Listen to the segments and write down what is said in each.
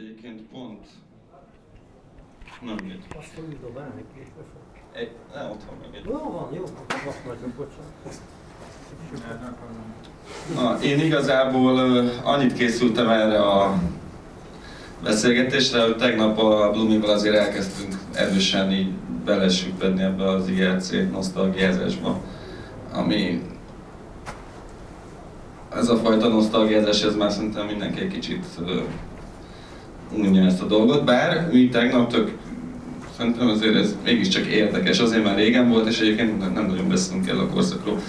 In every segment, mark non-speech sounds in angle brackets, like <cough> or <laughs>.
Egyébként pont... Nem mindegy. Azt fogjuk dobálni fog. Egy, ne, ott van még egy. Jó van, jó, használjuk, bocsánat. Na, én igazából annyit készültem erre a beszélgetésre, hogy tegnap a Blumival azért elkezdtünk erősen így belesüppedni ebbe az IRC nosztalgiázásba, ami ez a fajta nosztalgiázás, ez már szerintem mindenki egy kicsit ö, unja ezt a dolgot, bár mi tegnap tök szerintem azért ez mégiscsak érdekes, azért már régen volt, és egyébként nem, nagyon beszélünk el a korszakról.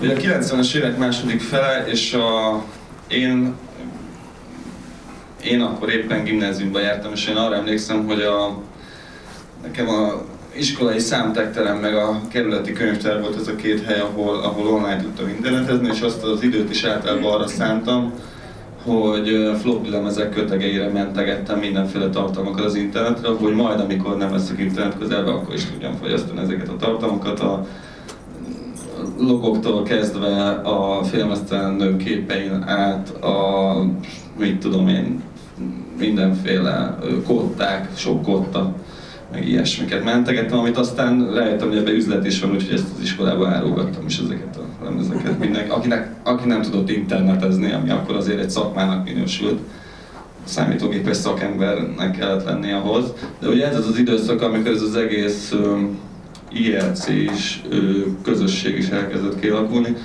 Ugye a 90-es évek második fele, és a, én, én akkor éppen gimnáziumba jártam, és én arra emlékszem, hogy a, nekem a iskolai számtekterem meg a kerületi könyvtár volt ez a két hely, ahol, ahol online tudtam internetezni, és azt az időt is általában arra szántam, hogy floppy lemezek kötegeire mentegettem mindenféle tartalmakat az internetre, hogy majd amikor nem leszek internet közelben, akkor is tudjam fogyasztani ezeket a tartalmakat. A logoktól kezdve a filmesztelen nők képein át a, mit tudom én, mindenféle kották, sok kotta, meg ilyesmiket mentegettem, amit aztán rájöttem, hogy ebbe üzlet is van, úgyhogy ezt az iskolába árulgattam is ezeket a lemezeket. Mindenki, akinek, aki nem tudott internetezni, ami akkor azért egy szakmának minősült, számítógépes szakembernek kellett lenni ahhoz. De ugye ez az az időszak, amikor ez az egész IRC is, közösség is elkezdett kialakulni.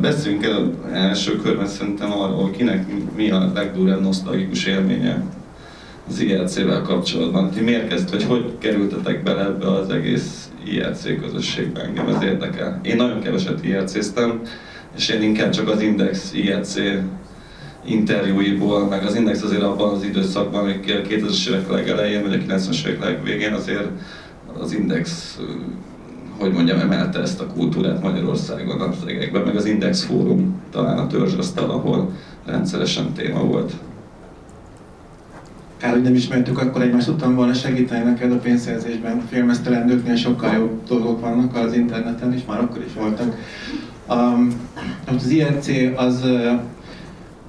Beszéljünk el első körben szerintem arról, kinek mi a legdurvább nosztalgikus élménye az IRC-vel kapcsolatban. Ti miért kezd, hogy hogy kerültetek bele ebbe az egész IRC közösségbe? Engem ez érdekel. Én nagyon keveset IRC-ztem, és én inkább csak az Index IRC interjúiból, meg az Index azért abban az időszakban, amik 2000-es évek legelején, vagy a 90-es évek legvégén azért az Index hogy mondjam, emelte ezt a kultúrát Magyarországon a szegekben, meg az Index Fórum, talán a törzsasztal, ahol rendszeresen téma volt. Kár, hogy nem ismertük, akkor egymást tudtam volna segíteni neked a pénzszerzésben. Filmesztelen nőknél sokkal jobb dolgok vannak az interneten, és már akkor is voltak. Um, az IRC az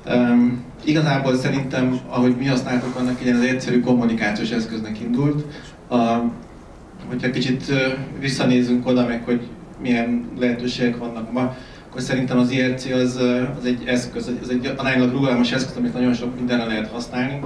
um, igazából szerintem, ahogy mi használtuk annak, ilyen az egyszerű kommunikációs eszköznek indult. Uh, hogyha kicsit visszanézünk oda, meg hogy milyen lehetőségek vannak ma, akkor szerintem az IRC az, az egy eszköz, az egy aránylag rugalmas eszköz, amit nagyon sok mindenre lehet használni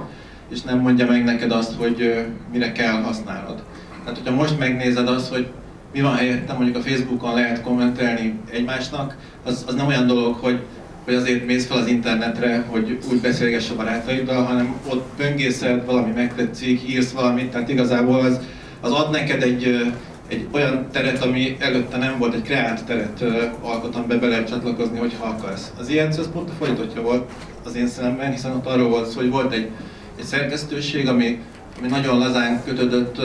és nem mondja meg neked azt, hogy mire kell használnod. Tehát, hogyha most megnézed azt, hogy mi van helyettem, mondjuk a Facebookon lehet kommentelni egymásnak, az, az nem olyan dolog, hogy, hogy azért mész fel az internetre, hogy úgy beszélgess a barátaiddal, hanem ott böngészed, valami megtetszik, írsz valamit, tehát igazából az, az ad neked egy, egy olyan teret, ami előtte nem volt, egy kreált teret alkotom be, be lehet csatlakozni, hogyha akarsz. Az ilyen az pont a fordítottja volt az én szememben, hiszen ott arról volt szó, hogy volt egy egy szerkesztőség, ami, ami nagyon lazán kötődött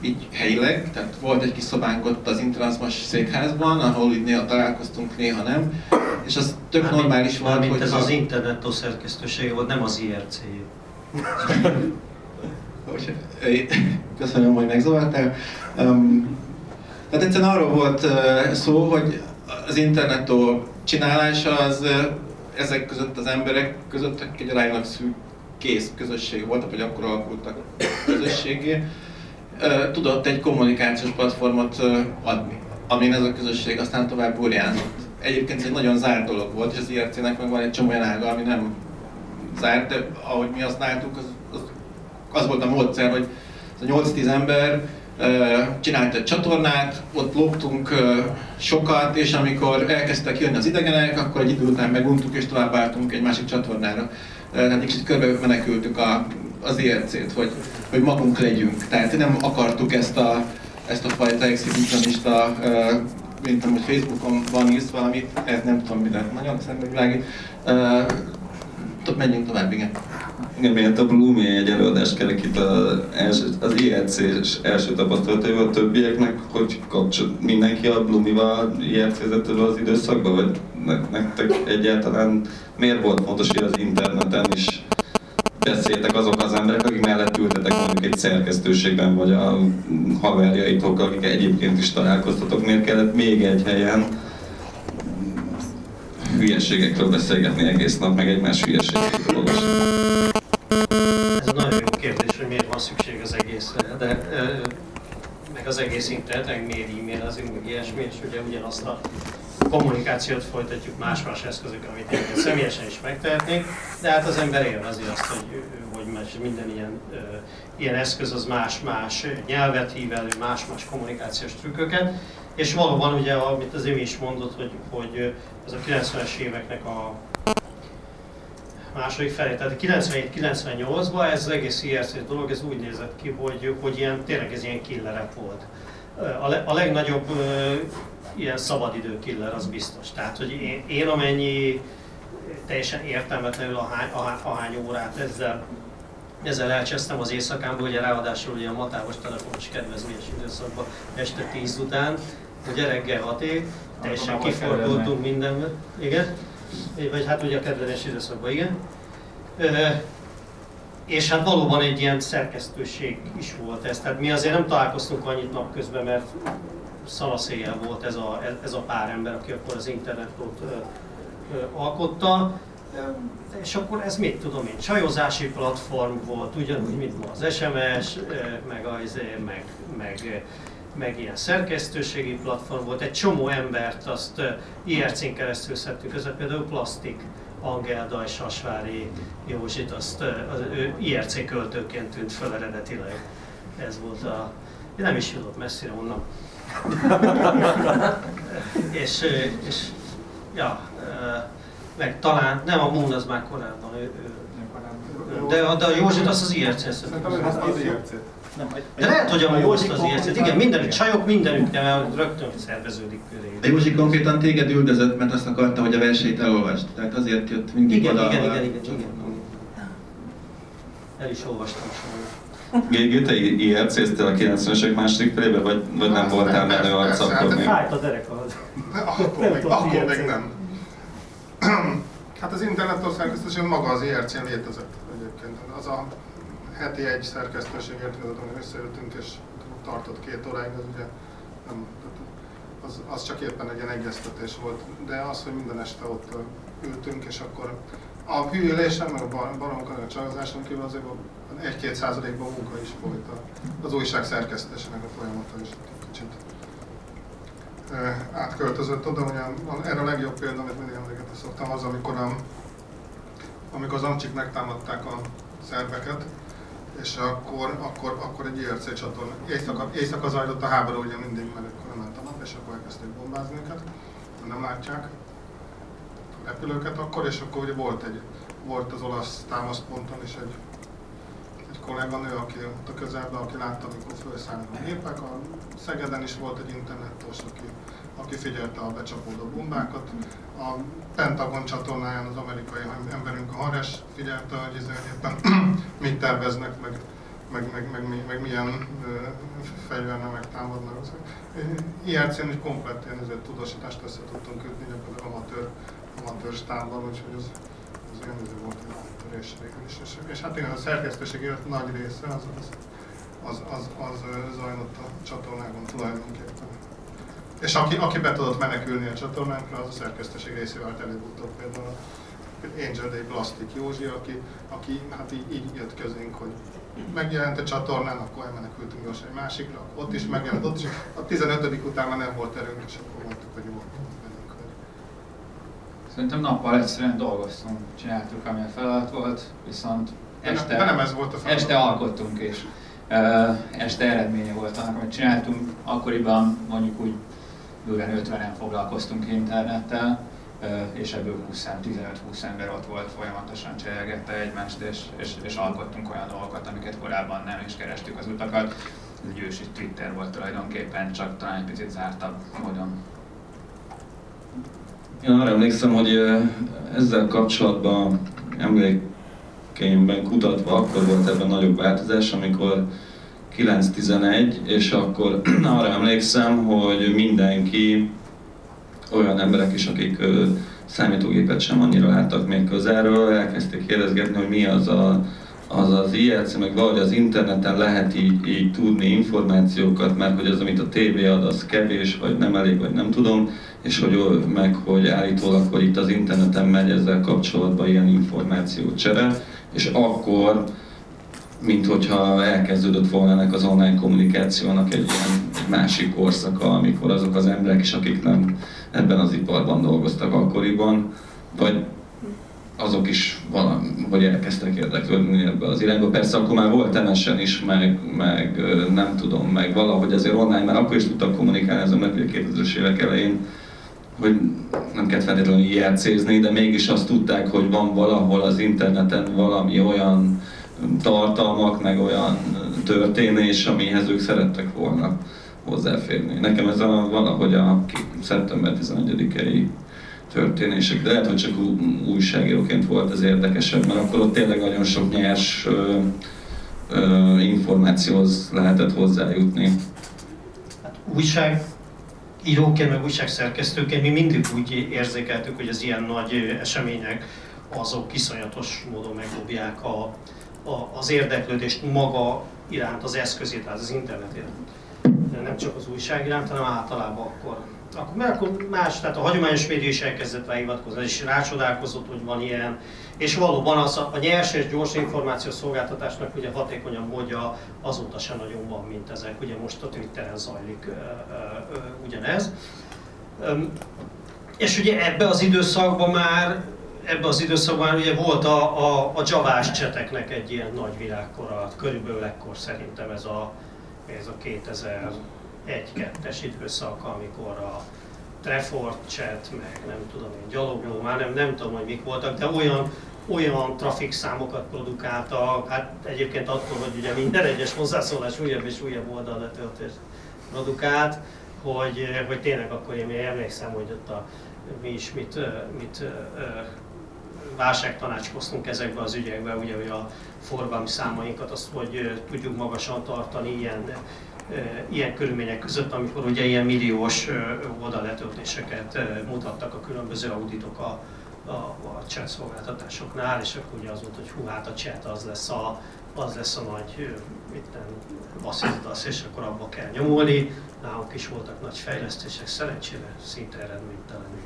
így helyileg, tehát volt egy kis szobánk ott az Intranszmas székházban, ahol így néha találkoztunk, néha nem, és az tök Mármint, normális volt, hogy... ez ha... az internet szerkesztősége volt, nem az irc <laughs> Köszönöm, hogy megzavartál. Um, tehát egyszerűen arról volt uh, szó, hogy az internetó csinálása az uh, ezek között az emberek között egy aránylag szűk kész közösség voltak, vagy akkor alakultak közösségé, tudott egy kommunikációs platformot adni, amin ez a közösség aztán tovább burjánzott. Egyébként ez egy nagyon zárt dolog volt, és az IRC-nek meg van egy csomó olyan ága, ami nem zárt, de ahogy mi használtuk, az, az, az volt a módszer, hogy ez a 8-10 ember csinált egy csatornát, ott loptunk sokat, és amikor elkezdtek jönni az idegenek, akkor egy idő után meguntuk és továbbáltunk egy másik csatornára hát kicsit körbe menekültük a, az IRC-t, hogy, hogy magunk legyünk. Tehát nem akartuk ezt a, ezt a fajta exhibitionista, mint hogy Facebookon van írsz valamit, ez nem tudom, mire nagyon szemben világít. Menjünk tovább, igen. Igen, miért a Blumi egy előadást kerekít az, első, az IRC-s első tapasztalataival a többieknek, hogy kapcsol mindenki a Blumival IRC-zett az időszakban, vagy nektek egyáltalán miért volt fontos, hogy az interneten is beszéltek azok az emberek, akik mellett ültetek mondjuk egy szerkesztőségben, vagy a haverjaitokkal, akik egyébként is találkoztatok, miért kellett még egy helyen hülyeségekről beszélgetni egész nap, meg egymás hülyeségekről olvasni? Ez nagyon jó egészre, de meg az egész internet, meg mail, e-mail, az meg ilyesmi, és ugye ugyanazt a kommunikációt folytatjuk más-más eszközökkel, amit én személyesen is megtehetnénk, de hát az ember élvezi azt, hogy, hogy minden ilyen, ilyen eszköz az más-más nyelvet hív elő, más-más kommunikációs trükköket, és valóban ugye, amit az Imi is mondott, hogy, hogy ez a 90-es éveknek a második felé, tehát 97-98-ban ez az egész IRC dolog, ez úgy nézett ki, hogy, hogy ilyen, tényleg ez ilyen killerep volt. A, le, a legnagyobb ilyen szabadidő killer, az biztos. Tehát, hogy én, én amennyi teljesen értelmetlenül ahány, ahány órát ezzel, ezzel elcsesztem az éjszakámból, ugye ráadásul ugye a matávos telefonos kedvezményes időszakban este 10 után, ugye reggel 6 teljesen kifordultunk mindenben. Igen? Vagy hát ugye a kedvezményes időszakban, igen. És hát valóban egy ilyen szerkesztőség is volt ez. Tehát mi azért nem találkoztunk annyit napközben, mert szanaszéjjel volt ez a, ez a pár ember, aki akkor az internetot alkotta. És akkor ez mit tudom én, csajozási platform volt, ugyanúgy, mint ma az SMS, meg, az, meg, meg, meg ilyen szerkesztőségi platform volt. Egy csomó embert azt IRC-n keresztül szedtük össze, például Plastik, Angelda és Sasvári Józsit, azt az, ő IRC költőként tűnt fel eredetileg. Ez volt a... Nem is jutott messzire onnan. <laughs> és, és ja, meg talán, nem a Moon az már korábban, ő, ő, de, de a Józsit az az IRC de lehet, hogy a Mózt az IRC, igen, mindenütt csajok, mindenütt, de rögtön szerveződik köré. De Józsi konkrétan téged üldözött, mert azt akarta, hogy a versét elolvast. Tehát azért jött mindig igen, oda. Igen, igen, igen, igen, igen. El is olvastam sajnos. GG, te IRC-ztél a 90-esek második felébe, vagy, vagy nem voltál menő arc akkor még? Fájt a derek az. Akkor, még, akkor még nem. <clears throat> Hát az internettől szerkesztőség maga az IRC létezett egyébként. Az a heti egy szerkesztőség értekezett, ami összejöttünk és tartott két óráig, az ugye nem, az, az csak éppen egy ilyen egyeztetés volt. De az, hogy minden este ott ültünk, és akkor a hűlésen, meg a baronkon, a csajozáson kívül azért egy-két százalékban munka is folyt az újság szerkesztésének a folyamata is kicsit átköltözött oda, ugye erre a legjobb példa, amit mindig emlékezni szoktam, az, amikor, a, amikor az amcsik megtámadták a szerveket, és akkor, akkor, akkor egy IRC csatorna, éjszaka, éjszaka zajlott a háború ugye mindig, mert akkor ment a nap, és akkor elkezdték bombázni őket, nem látják a repülőket akkor, és akkor ugye volt egy, volt az olasz támaszponton is egy kolléganő, aki ott a közelben, aki látta, amikor felszállnak a gépek. A Szegeden is volt egy internetos, aki, aki figyelte a becsapódó bombákat. A Pentagon csatornáján az amerikai emberünk, a Hares figyelte, hogy éppen <coughs> mit terveznek, meg, meg, meg, meg, meg, meg milyen fegyverne megtámadnak. IRC-n is komplett ilyen tudósítást össze tudtunk kötni, gyakorlatilag amatőr, amatőr stábban, úgyhogy az, az olyan volt egy és, és, és, és hát igen, a szerkesztőség élet nagy része az, az, az, az, az zajlott a csatornákon tulajdonképpen. És aki, aki be tudott menekülni a csatornánkra, az a szerkesztőség részével vált előbb-utóbb például Angel Day Plastic Józsi, aki, aki hát így, így jött közénk, hogy megjelent a csatornán, akkor elmenekültünk gyorsan egy másikra, ott is megjelent, ott is, a 15. után már nem volt erőnk, és akkor mondtuk, hogy jó, Szerintem nappal egyszerűen dolgoztunk, csináltuk, ami a feladat volt, viszont este, de nem ez volt a feladat. este alkottunk, és este eredménye volt annak, amit csináltunk. Akkoriban mondjuk úgy bőven 50-en foglalkoztunk internettel, és ebből 20 15-20 ember ott volt, folyamatosan cserélgette egymást, és, és, és alkottunk olyan dolgokat, amiket korábban nem, és kerestük az utakat. Ez egy ősi Twitter volt tulajdonképpen, csak talán egy picit zártabb módon. Én arra emlékszem, hogy ezzel kapcsolatban emlékeimben kutatva akkor volt ebben nagyobb változás, amikor 9-11, és akkor <clears throat> arra emlékszem, hogy mindenki, olyan emberek is, akik számítógépet sem annyira láttak még közelről, elkezdték kérdezgetni, hogy mi az a, az, az IRC, meg valahogy az interneten lehet így, így tudni információkat, mert hogy az, amit a tévé ad, az kevés, vagy nem elég, vagy nem tudom és hogy meg, hogy állítólag, hogy itt az interneten megy ezzel kapcsolatban ilyen információcsere, és akkor mint hogyha elkezdődött volna ennek az online kommunikációnak egy ilyen másik korszaka, amikor azok az emberek is, akik nem ebben az iparban dolgoztak akkoriban, vagy azok is valami, hogy elkezdtek érdeklődni ebbe az irányba. Persze akkor már volt MSN is, meg, meg nem tudom, meg valahogy azért online, mert akkor is tudtak kommunikálni az emberek, a 2000-es évek elején, hogy nem kellett feltétlenül IRC-zni, de mégis azt tudták, hogy van valahol az interneten valami olyan tartalmak, meg olyan történés, amihez ők szerettek volna hozzáférni. Nekem ez a, valahogy a szeptember 11-i történések, de lehet, hogy csak újságíróként volt ez érdekesebb, mert akkor ott tényleg nagyon sok nyers ö, ö, információhoz lehetett hozzájutni. Hát újság íróként, meg újságszerkesztőként mi mindig úgy érzékeltük, hogy az ilyen nagy események azok iszonyatos módon megdobják a, a, az érdeklődést maga iránt, az eszközét, tehát az internet iránt. Nem csak az újság iránt, hanem általában akkor akkor, mert akkor más, tehát a hagyományos média is elkezdett rá hivatkozni, és rácsodálkozott, hogy van ilyen, és valóban az a, a nyers és gyors információs szolgáltatásnak ugye hatékonyabb módja azóta sem nagyon van, mint ezek. Ugye most a Twitteren zajlik ö, ö, ö, ugyanez. Öm, és ugye ebbe az időszakban már ebbe az időszakban ugye volt a, a, a javás cseteknek egy ilyen nagy világkora, körülbelül ekkor szerintem ez a, ez a 2000 egy-kettes időszak, amikor a Trefort chat, meg nem tudom én, gyalogló, már nem, nem tudom, hogy mik voltak, de olyan, olyan trafik számokat produkáltak, hát egyébként attól, hogy ugye minden egyes hozzászólás újabb és újabb oldalletöltés produkált, hogy, hogy tényleg akkor én még emlékszem, hogy ott a, mi is mit, mit válságtanácskoztunk ezekbe az ügyekbe, ugye, hogy a forgalmi számainkat azt, hogy tudjuk magasan tartani ilyen ilyen körülmények között, amikor ugye ilyen milliós oldalletöltéseket mutattak a különböző auditok a, a, a chat szolgáltatásoknál, és akkor ugye az volt, hogy hú, hát a chat az lesz a, az lesz a nagy basszizdasz, és akkor abba kell nyomulni. Nálunk is voltak nagy fejlesztések, szerencsére szinte eredménytelenül.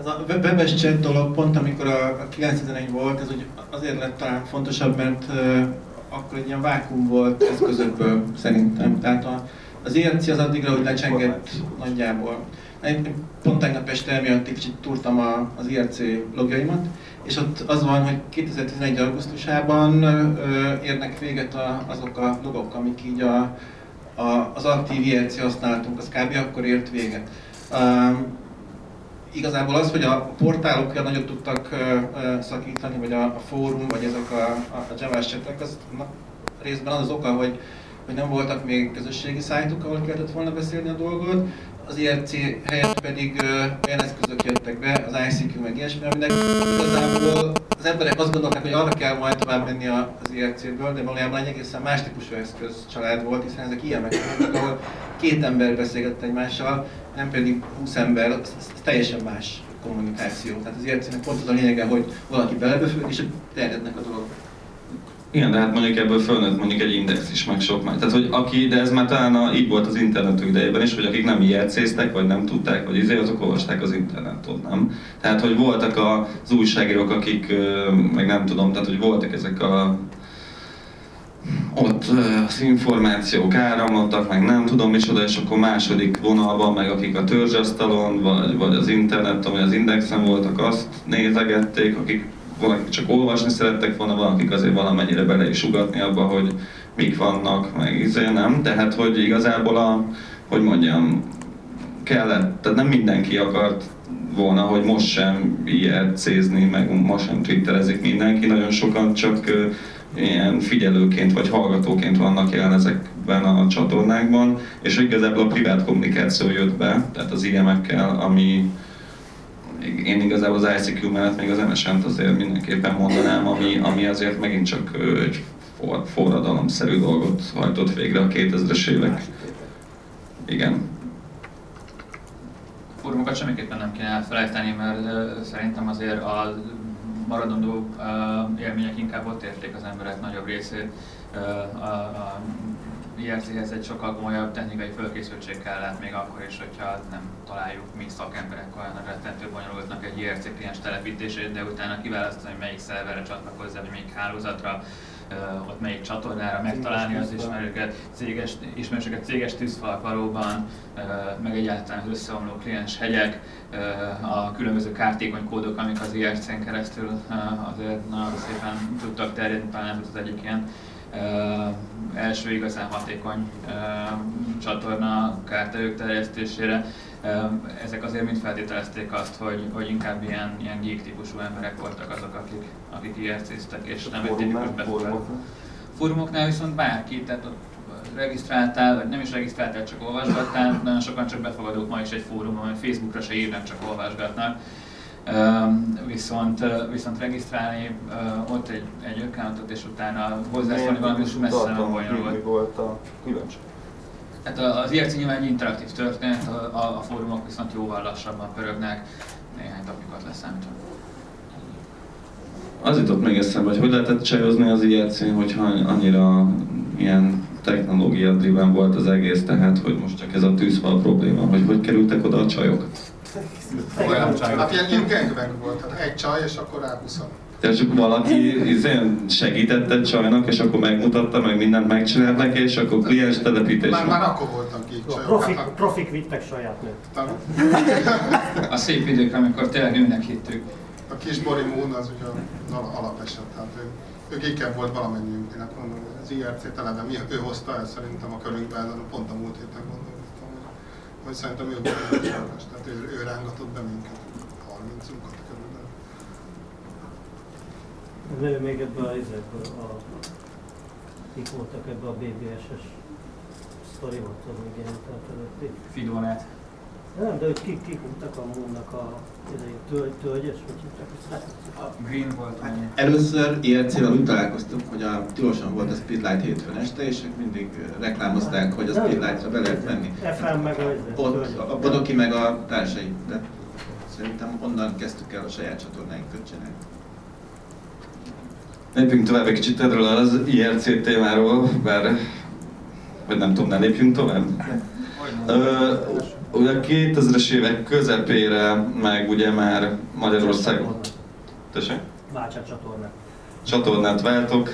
Ez a webes chat dolog pont amikor a, a 911 volt, ez úgy azért lett talán fontosabb, mert akkor egy ilyen vákum volt eszközökből szerintem. Tehát a, az IRC az addigra, hogy lecsengett nagyjából. Én pont tegnap este emiatt egy kicsit túrtam a, az IRC logjaimat, és ott az van, hogy 2011. augusztusában ö, érnek véget a, azok a logok, amik így a, a, az aktív IRC használatunk, az kb. akkor ért véget. Um, igazából az, hogy a portálok olyan nagyot tudtak szakítani, vagy a, a fórum, vagy ezek a, a, a javás csetek, az na, részben az az oka, hogy, hogy nem voltak még közösségi szájtok, ahol kellett volna beszélni a dolgot, az IRC helyett pedig olyan eszközök jöttek be, az ICQ meg ilyesmi, aminek igazából az emberek azt gondolták, hogy arra kell majd tovább menni az IRC-ből, de valójában egy egészen más típusú eszköz család volt, hiszen ezek ilyenek voltak, ahol két ember beszélgett egymással, nem pedig 20 ember, ez, ez teljesen más kommunikáció. Tehát az IRC-nek pont az a lényege, hogy valaki belebefődik, és terjednek a dolgok. Igen, de hát mondjuk ebből fölnőtt mondjuk egy index is, meg sok más. Tehát, hogy aki, de ez már talán a, így volt az internet idejében is, hogy akik nem IRC-ztek, vagy nem tudták, hogy izé, azok olvasták az internetot, nem? Tehát, hogy voltak az újságírók, akik, meg nem tudom, tehát, hogy voltak ezek a ott az információk áramlottak, meg nem tudom micsoda, és akkor második vonalban, meg akik a törzsasztalon, vagy, vagy az interneten, vagy az indexen voltak, azt nézegették, akik valakik csak olvasni szerettek volna, valakik azért valamennyire bele is ugatni abba, hogy mik vannak, meg izé, nem? Tehát, hogy igazából a, hogy mondjam, kellett, tehát nem mindenki akart volna, hogy most sem IRC-zni, meg most sem twitterezik mindenki, nagyon sokan csak ilyen figyelőként vagy hallgatóként vannak jelen ezekben a csatornákban, és igazából a privát kommunikáció jött be, tehát az IM-ekkel, ami én igazából az ICQ mellett még az MSN-t azért mindenképpen mondanám, ami, ami azért megint csak egy for, forradalomszerű dolgot hajtott végre a 2000-es évek. Igen. Fórumokat semmiképpen nem kéne elfelejteni, mert szerintem azért a maradandó élmények inkább ott érték az emberek nagyobb részét. A, a, IRC-hez egy sokkal komolyabb technikai fölkészültség kellett még akkor is, hogyha nem találjuk mi szakemberek olyan rettentő bonyolultnak egy IRC kliens telepítését, de utána kiválasztani, hogy melyik szerverre csatlakozni, vagy melyik hálózatra, ott melyik csatornára megtalálni az ismerőket, céges, ismerősöket céges tűzfalak valóban, meg egyáltalán az összeomló kliens hegyek, a különböző kártékony kódok, amik az IRC-n keresztül azért nagyon szépen tudtak terjedni, talán ez az egyik ilyen első igazán hatékony csatorna kártyájuk terjesztésére. Ezek azért mind feltételezték azt, hogy, hogy inkább ilyen, ilyen geek típusú emberek voltak azok, akik, akik IRC-ztek, és nem egy tipikus betűvel. Fórumoknál viszont bárki, tehát ott regisztráltál, vagy nem is regisztráltál, csak olvasgattál, nagyon sokan csak befogadók ma is egy fórumon, Facebookra se írnak, csak olvasgatnak viszont, viszont regisztrálni ott egy, egy accountot és utána hozzászólni valami messze nem bonyolult. Volt a különbség? Hát az IRC nyilván egy interaktív történet, a, a, a fórumok viszont jóval lassabban pörögnek, néhány tapikat leszámítva. Az jutott még eszembe, hogy hogy lehetett csajozni az IRC-n, hogyha annyira ilyen technológia driven volt az egész, tehát hogy most csak ez a tűzfal probléma, hogy hogy kerültek oda a csajok? Hát ilyen, ilyen gangbang volt, tehát egy csaj, és akkor ráhúszom. Tehát csak valaki izén segített egy csajnak, és akkor megmutatta, meg mindent megcsinált neki, és akkor kliens telepítés. Már, már akkor voltak így csajok. Profik, Hát, profik vittek saját nőt. A szép idők, amikor tényleg nőnek hittük. a kis Bori Moon az ugye al- alapeset, tehát ő, ő gékebb volt valamennyiünknek, mondom, az IRC telebe, mi, ő hozta el szerintem a körünkbe, ezen pont a múlt héten gondoltam, hogy, hogy szerintem ő volt a tehát ő, ő rángatott be minket, 30-unkat körülbelül. Nő még ebből a, ebből a, kik voltak ebbe a BBS-es sztoriban, tudom, még ilyen előtti. Fidónát. Nem, de hogy kik, kik voltak a Moonnak a tölgy, tölgyes, vagy hívták ezt? Green volt annyi. Először IRC-vel úgy találkoztunk, hogy a tilosan volt a Speedlight hétfőn este, és ők mindig reklámozták, hogy a Speedlight-ra be lehet menni. FM meg a Ott a Bodoki meg a társai, de szerintem onnan kezdtük el a saját csatornáinkat csinálni. Lépjünk tovább egy kicsit erről az IRC témáról, bár vagy nem tudom, ne lépjünk tovább. Ö, ugye a 2000-es évek közepére, meg ugye már Magyarország... Tessék? Bácsát csatornák. Csatornát váltok.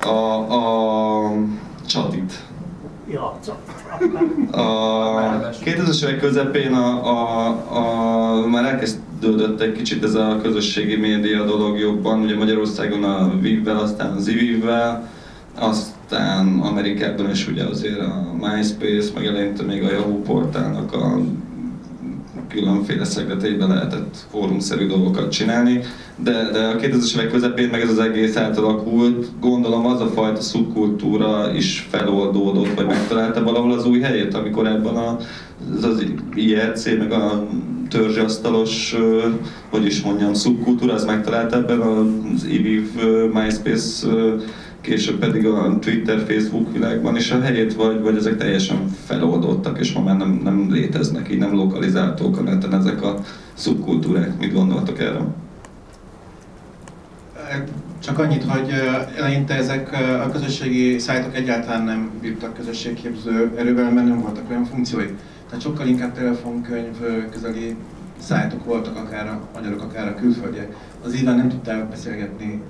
A, a csatit. Ja. A 2000-es évek közepén a, a, a, már elkezdődött egy kicsit ez a közösségi média dolog jobban, ugye Magyarországon a Viv-vel, aztán az Iviv-vel, aztán Amerikában is ugye azért a MySpace, meg eleinte még a Yahoo portálnak a különféle szegleteiben lehetett fórumszerű dolgokat csinálni, de, de a 2000-es évek közepén meg ez az egész átalakult, gondolom az a fajta szubkultúra is feloldódott, vagy megtalálta valahol az új helyét, amikor ebben a, az, az IRC, meg a törzsasztalos, hogy is mondjam, szubkultúra, az megtalálta ebben az IVIV, ö, MySpace, később pedig a Twitter, Facebook világban is a helyét, vagy, vagy ezek teljesen feloldottak, és ma már nem, nem léteznek, így nem lokalizáltók a neten ezek a szubkultúrák. Mit gondoltok erről? Csak annyit, hogy eleinte ezek a közösségi szájtok egyáltalán nem bírtak közösségképző erővel, mert nem voltak olyan funkciói. Tehát sokkal inkább telefonkönyv közeli szájtok voltak, akár a magyarok, akár a külföldiek. Az íven nem tudtál beszélgetni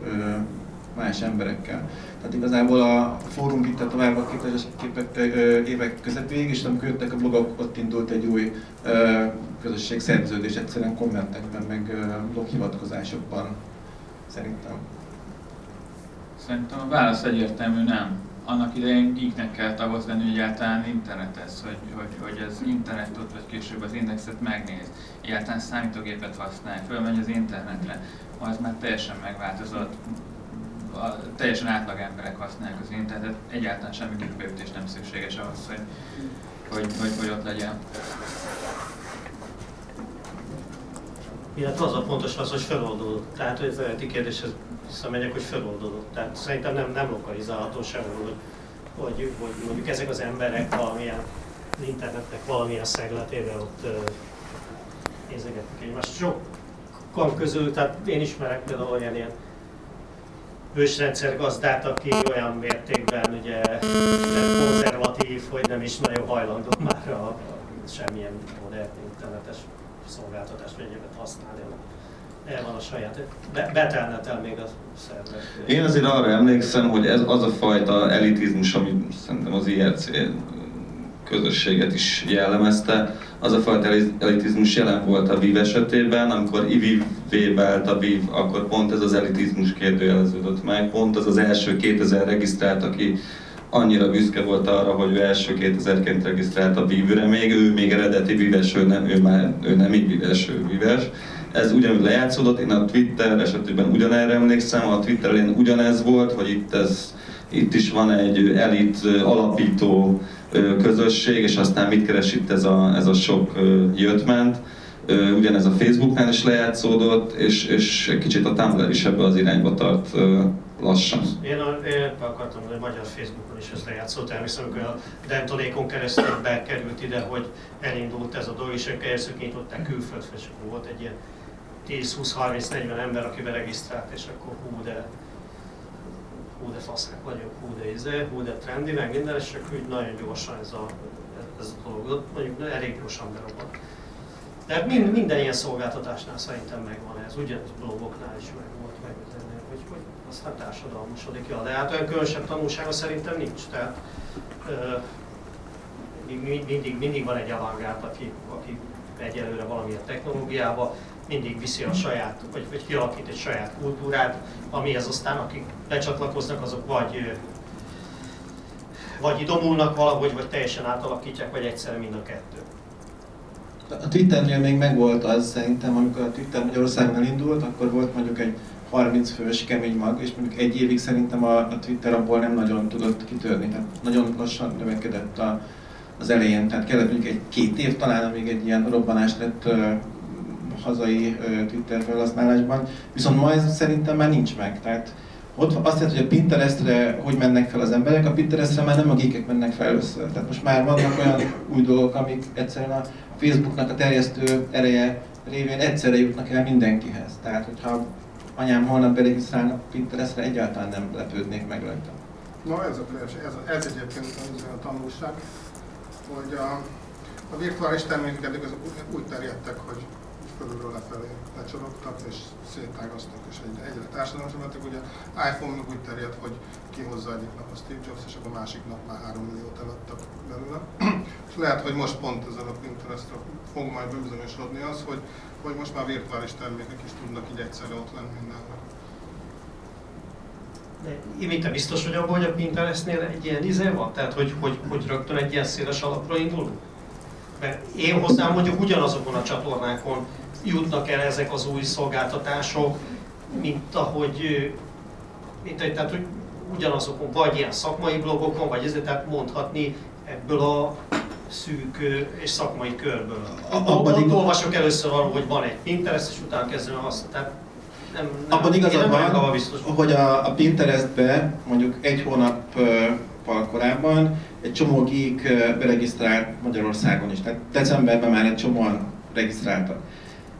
más emberekkel. Tehát igazából a fórum vitte tovább a 2000-es képek- ö, évek közepéig, és amikor jöttek a blogok, ott indult egy új közösség szerveződés, egyszerűen kommentekben, meg bloghivatkozásokban szerintem. Szerintem a válasz egyértelmű nem. Annak idején geeknek kell ahhoz lenni, hogy egyáltalán internetez, hogy, hogy, hogy az internetet vagy később az indexet megnéz. Egyáltalán számítógépet használj, fölmegy az internetre. Ma ez már teljesen megváltozott. A, teljesen átlag emberek használják az internetet, egyáltalán semmi geekbeütés nem szükséges ahhoz, hogy, hogy, hogy, hogy ott legyen. Illetve az a fontos az, hogy feloldódott. Tehát hogy az eredeti kérdéshez visszamegyek, hogy feloldódott. Tehát szerintem nem, nem lokalizálható sehol, hogy, hogy, hogy mondjuk ezek az emberek valamilyen az internetnek valamilyen szegletével ott nézegetnek egymást. Sokan közül, tehát én ismerek például olyan ilyen hősrendszer gazdát, aki olyan mértékben ugye konzervatív, hogy nem is nagyon hajlandó már a, a semmilyen modern internetes szolgáltatást vagy egyébként használni. El van a saját, be, betelnet el még a szerver. Én azért arra emlékszem, hogy ez az a fajta elitizmus, ami szerintem az IRC közösséget is jellemezte, az a fajta elitizmus jelen volt a VIV esetében, amikor IVIV vált a VIV, akkor pont ez az elitizmus kérdőjeleződött meg, pont az az első 2000 regisztrált, aki annyira büszke volt arra, hogy ő első 2000-ként regisztrált a vívőre, még ő még eredeti vives, ő nem, ő már ő nem így vives, ő vives. Ez ugyanúgy lejátszódott, én a Twitter esetében ugyanerre emlékszem, a Twitteren ugyanez volt, hogy itt, ez, itt is van egy elit alapító közösség, és aztán mit keres itt ez a, ez a sok jött-ment. Ugyanez a Facebooknál is lejátszódott, és, és egy kicsit a Tumblr is ebbe az irányba tart lassan. Én, a, én akartam, hogy a magyar Facebookon is ez lejátszott, elhiszem, hogy a Dentonékon keresztül bekerült ide, hogy elindult ez a dolog, és először nyitották külföldre, és akkor volt egy ilyen 10-20-30-40 ember, aki beregisztrált, és akkor hú, de hú de faszák vagyok, hú de izé, hú de trendi, meg minden, és akkor úgy nagyon gyorsan ez a, ez a dolog, mondjuk elég gyorsan berobbant. De mind, minden ilyen szolgáltatásnál szerintem megvan ez, ugyanez blogoknál is meg volt, meg hogy, hogy aztán társadalmasodik. Ja, de hát olyan különösebb tanulsága szerintem nincs. Tehát ö, mindig, mindig van egy avantgárd, aki, aki megy előre valamilyen technológiába, mindig viszi a saját, vagy, vagy kialakít egy saját kultúrát, amihez aztán akik becsatlakoznak, azok vagy vagy idomulnak valahogy, vagy teljesen átalakítják, vagy egyszerre mind a kettő. A Twitternél még megvolt az szerintem, amikor a Twitter Magyarországon elindult, akkor volt mondjuk egy 30 fős kemény mag, és mondjuk egy évig szerintem a, a Twitter abból nem nagyon tudott kitörni. Tehát nagyon lassan növekedett a, az elején, tehát kellett mondjuk egy két év talán, amíg egy ilyen robbanás lett hazai Twitter felhasználásban, viszont ma ez szerintem már nincs meg. Tehát ott azt jelenti, hogy a Pinterestre hogy mennek fel az emberek, a Pinterestre már nem a geekek mennek fel először. Tehát most már vannak olyan új dolgok, amik egyszerűen a Facebooknak a terjesztő ereje révén egyszerre jutnak el mindenkihez. Tehát, hogyha anyám holnap beregisztrálna Pinterestre, egyáltalán nem lepődnék meg rajta. Na ez, a, ez, a, ez egyébként a tanulság, hogy a, a virtuális termékek eddig úgy terjedtek, hogy fölülről lefelé lecsorogtak és szétágaztak, és egyre, egyre társadalmasabb lettek. Ugye iPhone meg úgy terjed, hogy kihozza egyik nap a Steve Jobs, és akkor másik nap már 3 milliót eladtak belőle. <clears throat> és lehet, hogy most pont ezen a Pinterestre fog majd bebizonyosodni az, hogy, hogy most már virtuális termékek is tudnak így egyszerre ott lenni mindenhol. Én te biztos vagy abban, hogy a Pinterestnél egy ilyen izé van? Tehát, hogy, hogy, hogy rögtön egy ilyen széles alapra indulunk? Mert én hozzám mondjuk ugyanazokon a csatornákon jutnak el ezek az új szolgáltatások, mint ahogy, mint, tehát, hogy ugyanazokon, vagy ilyen szakmai blogokon, vagy ezért tehát mondhatni ebből a szűk és szakmai körből. Abban Ott olvasok először arról, hogy van egy Pinterest, és utána kezdem azt. Tehát nem, nem, Abban igazad van, hogy a, a Pinterestbe mondjuk egy hónappal korábban egy csomó geek beregisztrált Magyarországon is. Tehát decemberben már egy csomóan regisztráltak.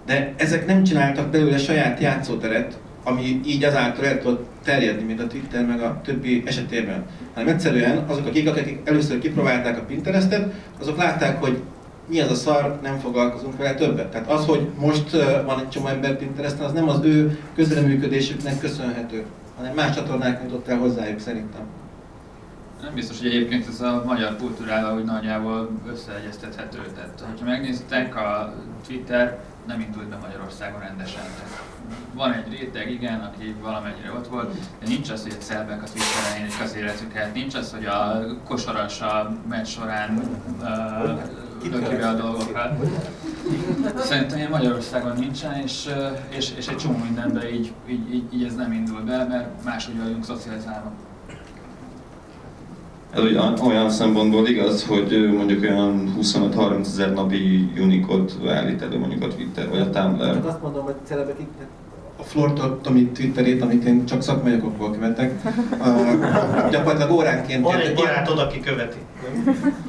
De ezek nem csináltak belőle saját játszóteret, ami így azáltal el tudott terjedni, mint a Twitter meg a többi esetében. Hanem egyszerűen azok, akik, akik először kipróbálták a Pinterestet, azok látták, hogy mi az a szar, nem foglalkozunk vele többet. Tehát az, hogy most van egy csomó ember Pinteresten, az nem az ő közreműködésüknek köszönhető, hanem más csatornák jutott el hozzájuk szerintem. Nem biztos, hogy egyébként ez a magyar kultúrával úgy nagyjából összeegyeztethető. Tehát, hogyha megnézitek, a Twitter nem indult be Magyarországon rendesen. Tehát van egy réteg, igen, aki valamennyire ott volt, de nincs az, hogy a celbek a Twitteren élik az életüket, nincs az, hogy a kosaras a meccs során uh, a dolgokat. Szerintem ilyen Magyarországon nincsen, és, és, és egy csomó mindenben így, így, így, így ez nem indul be, mert máshogy vagyunk szocializálva. Ez olyan, olyan szempontból igaz, hogy mondjuk olyan 25-30 ezer napi unikot állít elő mondjuk a Twitter vagy a Tumblr. Hát azt mondom, hogy celebek a Flor Tomi Twitterét, amit én csak szakmai okokból követek, uh, gyakorlatilag óránként... Van egy barátod, aki követi. <laughs>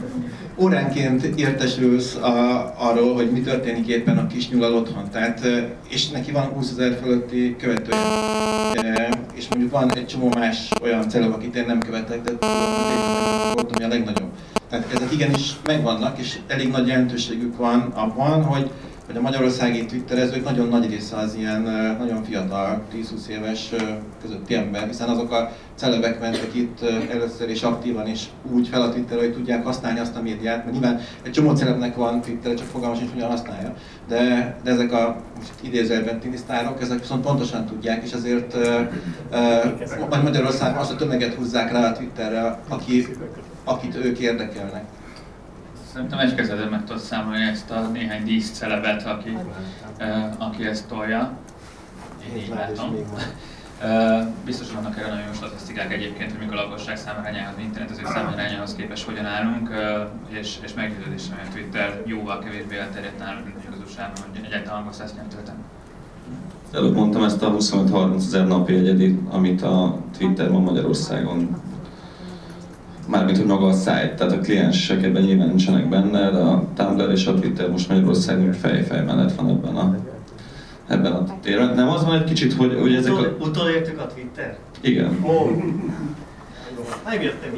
óránként értesülsz a, arról, hogy mi történik éppen a kis nyulal otthon. Tehát, és neki van 20 ezer fölötti követője. És mondjuk van egy csomó más olyan celeb, akit én nem követek, de tudom, hogy a legnagyobb. Tehát ezek igenis megvannak, és elég nagy jelentőségük van abban, hogy hogy a magyarországi twitterezők nagyon nagy része az ilyen nagyon fiatal, 10-20 éves közötti ember, hiszen azok a celebek mentek itt először is aktívan és úgy fel a Twitter, hogy tudják használni azt a médiát, mert nyilván egy csomó celebnek van Twitter, csak fogalmas nincs, hogyan használja. De, de ezek a most idézőjelben tinisztárok, ezek viszont pontosan tudják, és azért uh, Magyarországon azt a tömeget húzzák rá a Twitterre, aki, akit ők érdekelnek. Szerintem egy kezeden meg tudod számolni ezt a néhány díszcelebet, aki, uh, aki ezt tolja. Én így látom. Uh, <laughs> biztos vannak erre nagyon jó statisztikák egyébként, hogy mikor a lakosság számarányához, internetezők számarányához képes hogyan állunk, uh, és, és meggyőződésem, hogy a Twitter jóval kevésbé elterjedt nálunk, mint mondjuk az usa hogy egyáltalán angol száz nyelvtöltem. Előbb mondtam ezt a 25-30 ezer napi egyedit, amit a Twitter ma Magyarországon mármint hogy maga a szájt, tehát a kliensek ebben nyilván nincsenek benne, de a Tumblr és a Twitter most Magyarországon fej-fej mellett van ebben a, ebben a téren. Nem az van egy kicsit, hogy, hogy ezek a... Utolértük a Twitter? Igen. Oh. Nem jöttem.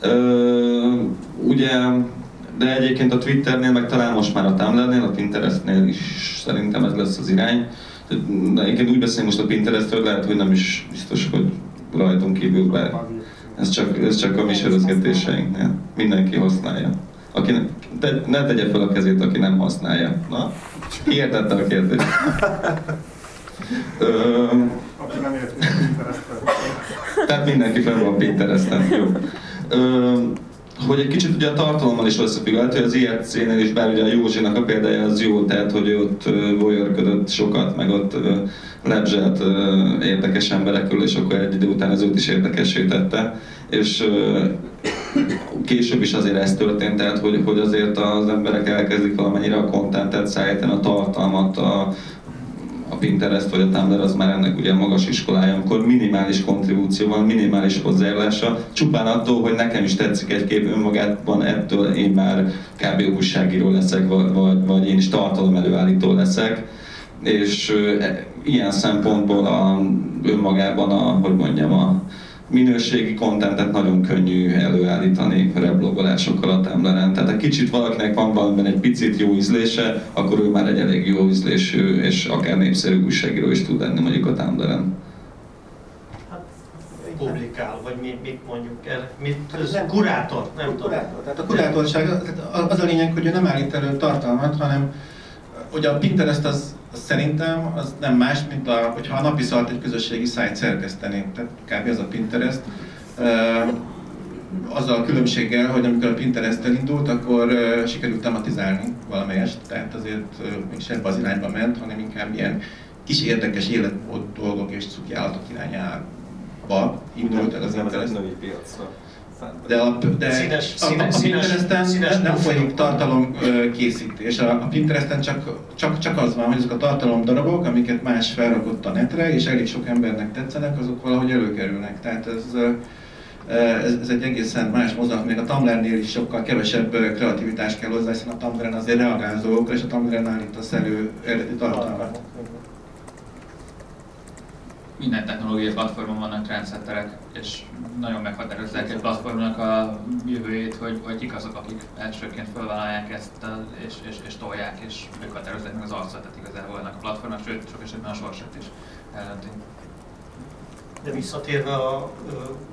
Ö, ugye, de egyébként a Twitternél, meg talán most már a Tumblrnél, a Pinterestnél is szerintem ez lesz az irány. Egyébként úgy beszélünk most a Pinterestről, lehet, hogy nem is biztos, hogy rajtunk kívül be ez csak, ez csak a mi sörözgetéseinknél. Mindenki használja. Aki ne, te, ne tegye fel a kezét, aki nem használja. Na, ki értette a kérdést? Ö, aki nem érti Tehát mindenki fel van Pinteresten. Jó. Ö, hogy egy kicsit ugye a tartalommal is összefügg, hát, hogy az IRC-nél is, bár ugye a Józsinak a példája az jó, tehát hogy ott voyörködött sokat, meg ott lebzselt érdekes emberekről, és akkor egy idő után az őt is érdekessé tette. És később is azért ez történt, tehát hogy, hogy azért az emberek elkezdik valamennyire a kontentet szállítani, a tartalmat, a, a Pinterest vagy a Tumblr az már ennek ugye magas iskolája, amikor minimális kontribúcióval, minimális hozzájárulása, csupán attól, hogy nekem is tetszik egy kép önmagában, ettől én már kb. újságíró leszek, vagy, vagy, vagy én is tartalom előállító leszek, és e, ilyen szempontból a, önmagában a, hogy mondjam, a, minőségi kontentet nagyon könnyű előállítani reblogolásokkal a Tumblr-en. Tehát ha kicsit valakinek van valamiben egy picit jó ízlése, akkor ő már egy elég jó ízlésű és akár népszerű újságíró is tud lenni mondjuk a Tumblr-en hát, publikál, vagy mi, mit mondjuk el, mit, ez nem, kurátor, nem tudom. Kurátor. Tehát a kurátorság, az a lényeg, hogy ő nem állít elő tartalmat, hanem ugye a Pinterest az Szerintem az nem más, mint a, hogyha a napi szalt egy közösségi szájt szerkeszteni. Tehát kb. az a Pinterest. Azzal a különbséggel, hogy amikor a Pinterest elindult, akkor sikerült tematizálni valamelyest, tehát azért uh, még sem az irányba ment, hanem inkább ilyen kis érdekes életmód dolgok és cukiállatok irányába indult el az Pinterest. Nem az egy piacra. De a, de színes, a, a, a Pinteresten színes, nem folyik tartalom készítés. A, a Pinteresten csak, csak, csak az van, hogy ezek a tartalom darabok, amiket más felrakott a netre, és elég sok embernek tetszenek, azok valahogy előkerülnek. Tehát ez, ez, ez egy egészen más mozgat, még a Tumblr-nél is sokkal kevesebb kreativitás kell hozzá, hiszen a Tumblr azért reagál dolgokra, és a Tumblr-en állítasz elő eredeti tartalmat minden technológiai platformon vannak trendsetterek, és nagyon meghatározzák egy platformnak a jövőjét, hogy, hogy kik azok, akik elsőként felvállalják ezt, és, és, és tolják, és ők határozzák meg az arcot, tehát igazából ennek a platformnak, sőt, sok esetben a sorsát is eldönti. De visszatérve a,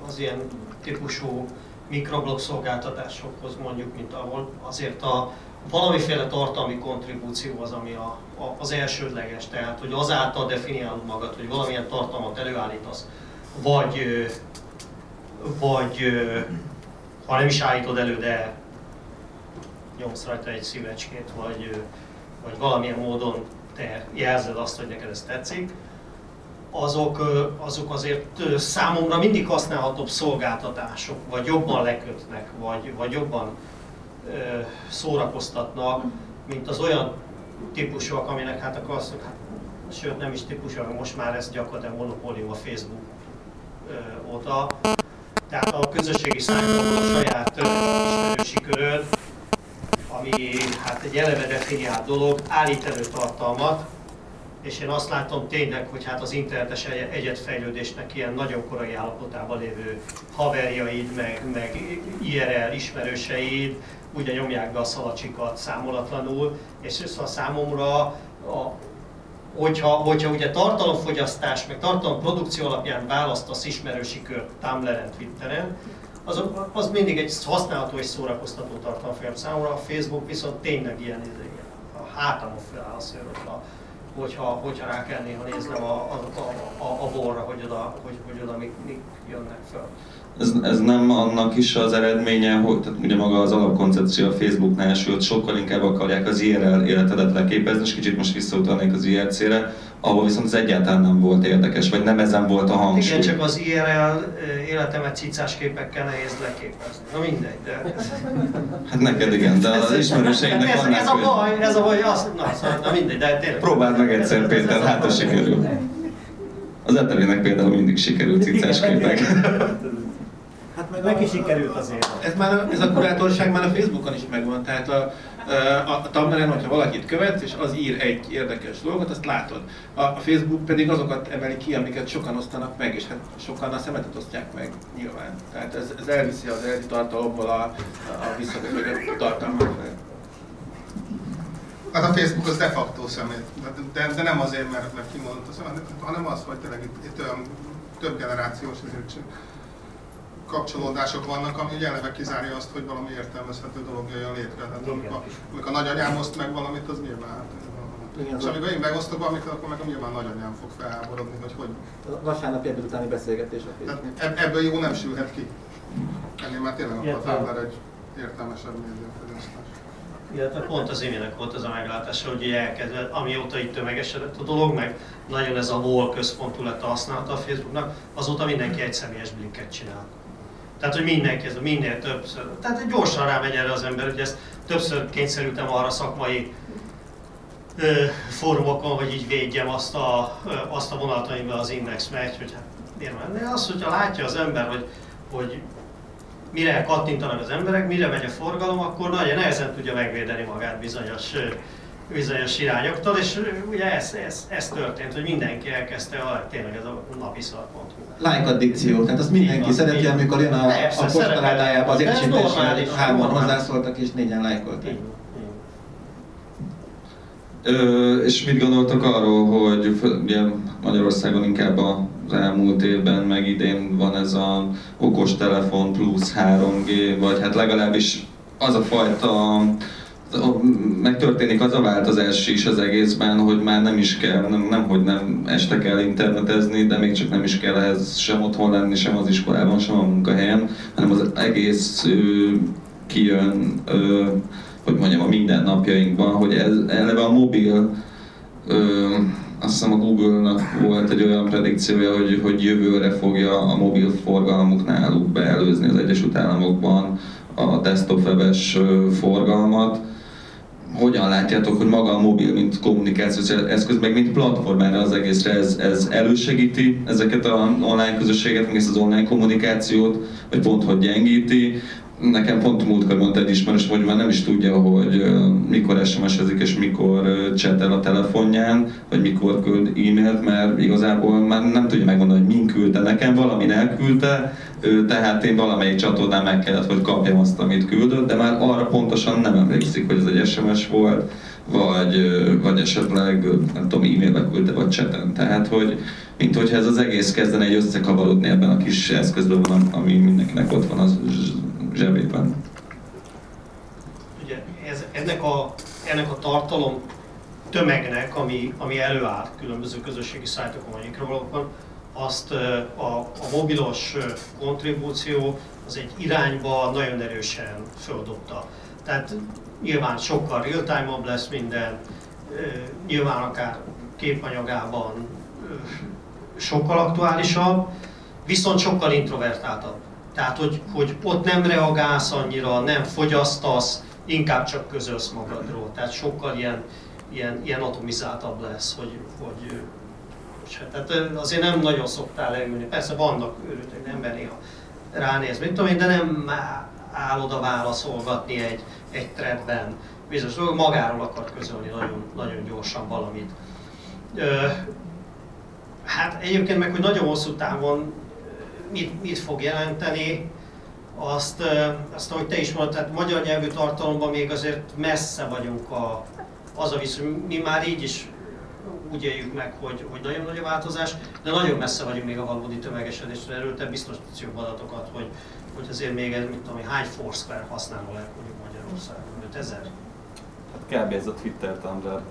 az ilyen típusú mikroblog szolgáltatásokhoz mondjuk, mint ahol azért a valamiféle tartalmi kontribúció az, ami a, a, az elsődleges, tehát hogy azáltal definiálod magad, hogy valamilyen tartalmat előállítasz, vagy, vagy ha nem is állítod elő, de nyomsz rajta egy szívecskét, vagy, vagy valamilyen módon te jelzed azt, hogy neked ez tetszik, azok, azok azért számomra mindig használhatóbb szolgáltatások, vagy jobban lekötnek, vagy, vagy jobban szórakoztatnak, mint az olyan típusúak, aminek hát akkor azt hát, sőt nem is típusúak, most már ez gyakorlatilag monopólium a Facebook óta. Tehát a közösségi szájtokon a saját ismerős tehát egy eleve definiált dolog, állít elő tartalmat, és én azt látom tényleg, hogy hát az internetes egyetfejlődésnek ilyen nagyon korai állapotában lévő haverjaid, meg, meg IRL ismerőseid, ugye nyomják be a szalacsikat számolatlanul, és szóval számomra a, hogyha, hogyha ugye tartalomfogyasztás, meg tartalomprodukció alapján választasz ismerősi kört Tumblr-en, Twitteren, az, az mindig egy használható és szórakoztató tartalomfolyam számomra, a Facebook viszont tényleg ilyen, a hátamon feláll a szőr, hogyha, hogyha, hogyha rá kell néha néznem a, a, a, a, borra, hogy oda, hogy, hogy oda mik, mik jönnek fel ez, ez nem annak is az eredménye, hogy tehát ugye maga az alapkoncepció a Facebooknál sőt sokkal inkább akarják az IRL életedet leképezni, és kicsit most visszautalnék az IRC-re, ahol viszont az egyáltalán nem volt érdekes, vagy nem ezen volt a hangsúly. Igen, csak az IRL életemet cicás képekkel nehéz leképezni. Na mindegy, de... <laughs> Hát neked igen, de az ismerőseidnek ez, ez, a baj, ez a baj, az, na, szóval, na mindegy, de tényleg. Próbáld meg egyszer, Péter, hát a sikerül. Az Etelének például mindig sikerült cicás képek. Hát meg Neki sikerült azért. Ez, már, ez a kurátorság már a Facebookon is megvan, tehát a, a, Tumblr-en, hogyha valakit követ, és az ír egy érdekes dolgot, azt látod. A, Facebook pedig azokat emeli ki, amiket sokan osztanak meg, és hát sokan a szemetet osztják meg nyilván. Tehát ez, ez elviszi az eredeti tartalomból a, a visszakövetett tartalmat. Hát a Facebook az de facto szemét, de, de nem azért, mert, mert kimondott a szemét, hanem az, hogy tényleg itt, itt olyan több generációs kapcsolódások vannak, ami ugye eleve kizárja azt, hogy valami értelmezhető dolog jöjjön létre. Tehát amikor, amikor a nagyanyám oszt meg valamit, az nyilván igen, és amikor én megosztok valamit, akkor meg nyilván nagyanyám fog felháborodni, hogy hogy... Vasárnapi ebéd utáni beszélgetés Tehát ebből jó nem sülhet ki. Ennél már tényleg a Tumblr egy értelmesebb médiafogyasztás. Illetve pont az imének volt az a meglátása, hogy elkezdett, amióta itt tömegesedett a dolog, meg nagyon ez a MOL központú lett a használata a Facebooknak, azóta mindenki egy személyes blinket csinál. Tehát, hogy mindenki, ez minél többször. Tehát gyorsan rámegy erre az ember, hogy ezt többször kényszerültem arra szakmai ö, fórumokon, hogy így védjem azt a, ö, azt a vonalat, amiben az Index megy, hogy hát miért menni. Az, hogyha látja az ember, hogy, hogy mire kattintanak az emberek, mire megy a forgalom, akkor nagyon nehezen tudja megvédeni magát bizonyos bizonyos irányoktól, és ugye ez, ez, ez történt, hogy mindenki elkezdte a, tényleg ez a napi szar.hu. Like addikció, tehát azt mindenki van, szereti, amikor jön a, Persze, a postaládájába az értesítés, hárman hozzászóltak és négyen lájkoltak. Ö, és mit gondoltok arról, hogy ugye Magyarországon inkább az elmúlt évben, meg idén van ez a okos telefon plusz 3G, vagy hát legalábbis az a fajta megtörténik az a változás is az egészben, hogy már nem is kell, nem, nem hogy nem este kell internetezni, de még csak nem is kell ehhez sem otthon lenni, sem az iskolában, sem a munkahelyen, hanem az egész ő, kijön, ő, hogy mondjam, a mindennapjainkban, hogy ez, eleve a mobil, ö, azt hiszem a Google-nak volt egy olyan predikciója, hogy, hogy jövőre fogja a mobil forgalmuk náluk beelőzni az Egyesült Államokban a desktop webes forgalmat hogyan látjátok, hogy maga a mobil, mint kommunikációs eszköz, meg mint platformára az egészre ez, ez elősegíti ezeket az online közösséget, meg ezt az online kommunikációt, vagy pont hogy gyengíti, nekem pont múltkor mondta egy ismerős, hogy már nem is tudja, hogy mikor SMS-ezik és mikor csetel a telefonján, vagy mikor küld e-mailt, mert igazából már nem tudja megmondani, hogy min küldte nekem, valami elküldte, tehát én valamelyik csatornán meg kellett, hogy kapjam azt, amit küldött, de már arra pontosan nem emlékszik, hogy ez egy SMS volt, vagy, vagy esetleg nem tudom, e-mailbe küldte, vagy cseten. Tehát, hogy mint hogyha ez az egész kezdene egy összekavarodni ebben a kis eszközben, ami mindenkinek ott van az zsebében. Ugye ez, ennek, a, ennek a tartalom tömegnek, ami, ami előállt különböző közösségi szájtokon vagy mikroblogokon, azt a, a mobilos kontribúció az egy irányba nagyon erősen földobta. Tehát nyilván sokkal real-time lesz minden, nyilván akár képanyagában sokkal aktuálisabb, viszont sokkal introvertáltabb. Tehát, hogy, hogy ott nem reagálsz annyira, nem fogyasztasz, inkább csak közölsz magadról. Tehát sokkal ilyen, ilyen, ilyen atomizáltabb lesz, hogy, hogy tehát azért nem nagyon szoktál leülni. Persze vannak őrültek ember néha ránéz, mit tudom én, de nem áll oda válaszolgatni egy, egy threadben bizonyos magáról akar közölni nagyon, nagyon gyorsan valamit. Ö, hát egyébként meg, hogy nagyon hosszú távon mit, mit fog jelenteni, azt, azt, ahogy te is mondtad, tehát magyar nyelvű tartalomban még azért messze vagyunk a, az a viszony, mi már így is úgy éljük meg, hogy, hogy nagyon nagy a változás, de nagyon messze vagyunk még a valódi tömegesedésre. Erről te biztos tudsz jobb adatokat, hogy, hogy azért még ez, mit tudom, hány Foursquare használó lehet mondjuk Magyarországon? 5000? Hát kb. ez a Twitter, Tumblr.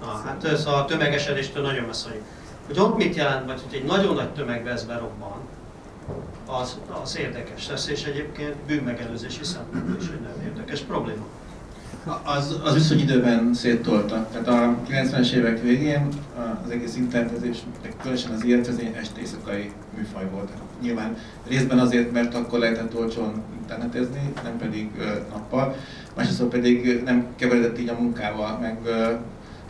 Na, hát ez a tömegesedéstől nagyon messze vagyunk. Hogy ott mit jelent, vagy hogy egy nagyon nagy tömegbe ez berobban, az, az érdekes lesz, és egyébként bűnmegelőzési szempontból is egy nagyon érdekes probléma. Az, az viszony időben széttolta. Tehát a 90-es évek végén az egész internetezés, különösen az IRC, az egy este-éjszakai műfaj volt. Nyilván részben azért, mert akkor lehetett olcsón internetezni, nem pedig nappal. Másrészt pedig nem keveredett így a munkával, meg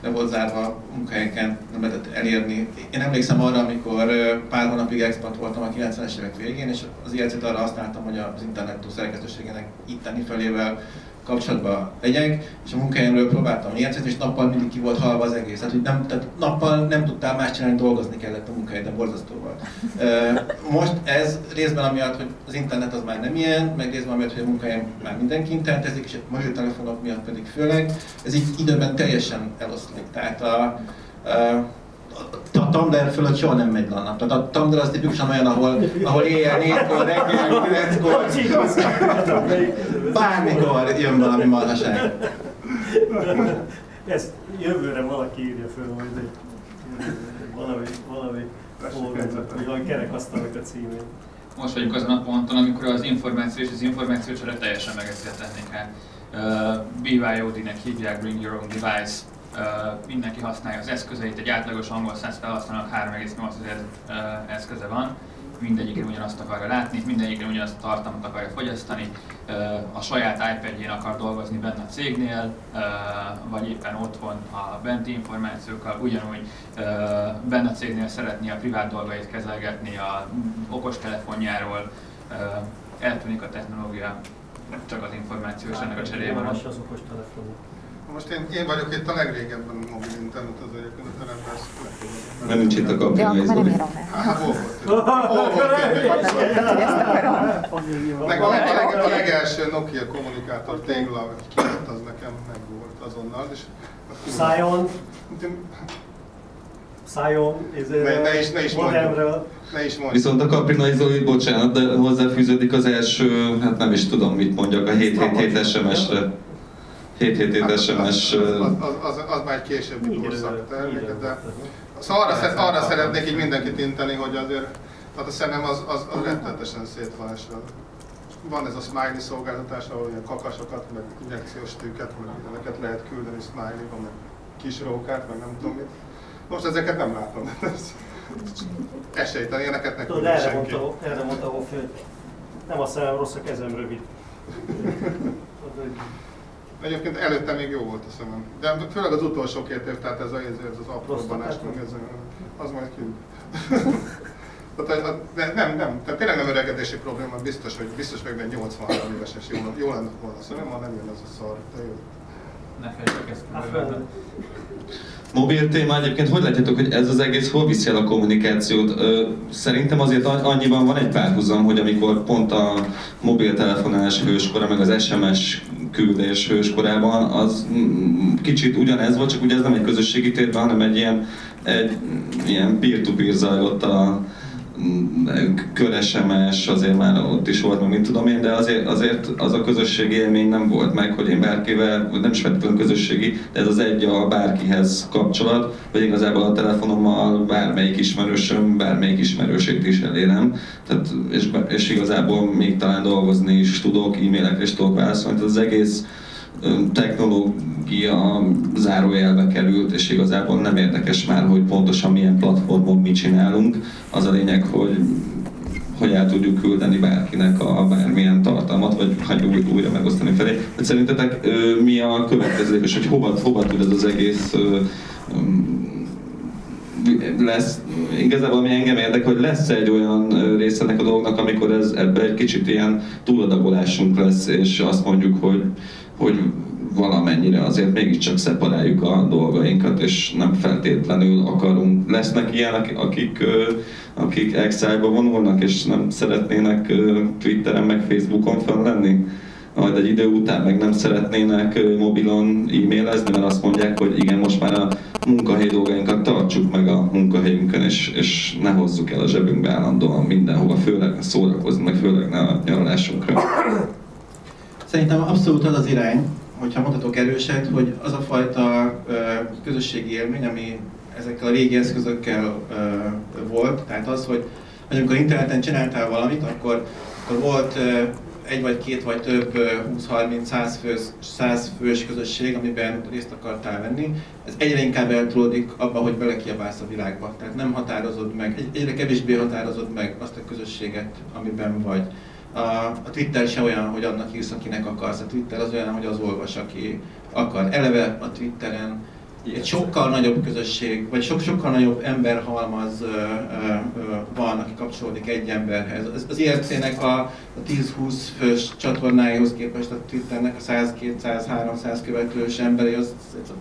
le volt zárva munkahelyeken, nem lehetett elérni. Én emlékszem arra, amikor pár hónapig expat voltam a 90-es évek végén, és az ilyetet arra használtam, hogy az internet szerkesztőségének itteni felével kapcsolatban legyek, és a munkahelyemről próbáltam játszani, és nappal mindig ki volt halva az egész. Tehát, hogy nem, tehát nappal nem tudtál más csinálni, dolgozni kellett a munkahelyeden, borzasztó volt. Most ez részben amiatt, hogy az internet az már nem ilyen, meg részben amiatt, hogy a munkahelyem már mindenki internetezik, és a mobiltelefonok miatt pedig főleg, ez így időben teljesen eloszlik. Tehát a, a a Tumblr fölött soha nem megy le Tehát a Tumblr az tipikusan olyan, ahol, ahol éjjel 4-kor, reggel 9-kor, bármikor jön valami marhaság. Ezt jövőre valaki írja föl majd egy valami, valami hogy a kerekasztalnak a címén. Most vagyunk azon a ponton, amikor az információ és az információcsere teljesen megeszi a technikát. Uh, BYOD-nek hívják Bring Your Own Device, mindenki használja az eszközeit, egy átlagos angol száz felhasználónak 3,8 eszköze van, mindegyikre ugyanazt akarja látni, mindegyikre ugyanazt a tartalmat akarja fogyasztani, a saját iPad-jén akar dolgozni benne a cégnél, vagy éppen otthon a benti információkkal, ugyanúgy benne a cégnél szeretné a privát dolgait kezelgetni a okostelefonjáról, eltűnik a technológia, csak az információ és ennek a cserében. az okostelefonok. Most én, én vagyok itt a legrégebben mobil internet az egyébként a teremben. Mert nincs itt a kapcsolat. Ja, akkor nem írom el. Hát hol volt? Hol volt? Meg a, leg, a legelső Nokia kommunikátor tégla kijött, az nekem meg volt azonnal. És Szájon, szájon, ne, ne is, ne is modemről. Ne is mondjuk. Viszont a Kaprinai Zoli, bocsánat, de hozzáfűződik az első, hát nem is tudom mit mondjak, a 777 SMS-re. 7 SMS... Az, az, az, az már egy későbbi korszak terméke, de... Szóval arra, szed, arra szeretnék így mindenkit inteni, hogy azért tehát a szemem az, az, az rettetesen szét van esve. Van ez a smiley szolgáltatás, ahol ilyen kakasokat, meg injekciós tűket, meg ilyeneket lehet küldeni smiley-ba, meg kis rókát, meg nem tudom mit. Most ezeket nem látom. Esélytelen, ilyeneket ne Tudod, erre mondta, erre mondta a nem a szemem rossz, a kezem rövid. <laughs> Egyébként előtte még jó volt a szemem. De főleg az utolsó két év, tehát ez, a, ez az apróbbanás, meg ez, az majd kül. <laughs> tehát, de nem, nem, tehát tényleg nem öregedési probléma, biztos, hogy biztos meg 83 éves, és jó, jó lenne volna a szemem, ha nem jön ez a szar. De jó. Ne fejtsük ezt Mobil téma egyébként, hogy látjátok, hogy ez az egész hol viszi el a kommunikációt? Szerintem azért annyiban van egy párhuzam, hogy amikor pont a mobiltelefonálás hőskora, meg az SMS küldés hőskorában, az kicsit ugyanez volt, csak ugye ez nem egy közösségi térben, hanem egy ilyen, egy ilyen peer-to-peer zajlott a, köresemes, azért már ott is volt, mint tudom én, de azért, azért az a közösségi élmény nem volt meg, hogy én bárkivel, nem is feltétlenül közösségi, de ez az egy a bárkihez kapcsolat, vagy igazából a telefonommal bármelyik ismerősöm, bármelyik ismerősét is elérem, tehát, és, és igazából még talán dolgozni is tudok, e-mailekre is tudok válaszolni, tehát az egész technológia zárójelbe került, és igazából nem érdekes már, hogy pontosan milyen platformon mit csinálunk. Az a lényeg, hogy hogy el tudjuk küldeni bárkinek a bármilyen tartalmat, vagy hagyjuk újra megosztani felé. De szerintetek mi a következő és hogy hova, hova tud ez az egész lesz, igazából ami engem érdek, hogy lesz egy olyan része ennek a dolognak, amikor ez ebbe egy kicsit ilyen túladagolásunk lesz, és azt mondjuk, hogy hogy valamennyire azért mégiscsak szeparáljuk a dolgainkat, és nem feltétlenül akarunk. Lesznek ilyenek, akik, akik exile-ba vonulnak, és nem szeretnének Twitteren meg Facebookon fel lenni? majd egy idő után meg nem szeretnének mobilon e-mailezni, mert azt mondják, hogy igen, most már a munkahelyi dolgainkat tartsuk meg a munkahelyünkön, és, és ne hozzuk el a zsebünkbe állandóan mindenhova, főleg szórakozni, meg főleg ne a nyaralásunkra. Szerintem abszolút az az irány, hogyha mondhatok erőset, hogy az a fajta közösségi élmény, ami ezekkel a régi eszközökkel volt, tehát az, hogy, hogy amikor interneten csináltál valamit, akkor, akkor volt egy vagy két vagy több 20-30-100 fős, 100 fős közösség, amiben részt akartál venni, ez egyre inkább eltolódik abba, hogy belekiabálsz a világba. Tehát nem határozod meg, egyre kevésbé határozod meg azt a közösséget, amiben vagy. A, a Twitter se olyan, hogy annak írsz, akinek akarsz. A Twitter az olyan, hogy az olvas, aki akar. Eleve a Twitteren egy sokkal nagyobb közösség, vagy sok, sokkal nagyobb emberhalmaz ö, ö, van, aki kapcsolódik egy emberhez. Az, az IRC-nek a, a 10-20 fős csatornáihoz képest a Twitternek a 100-200-300 követős emberei az,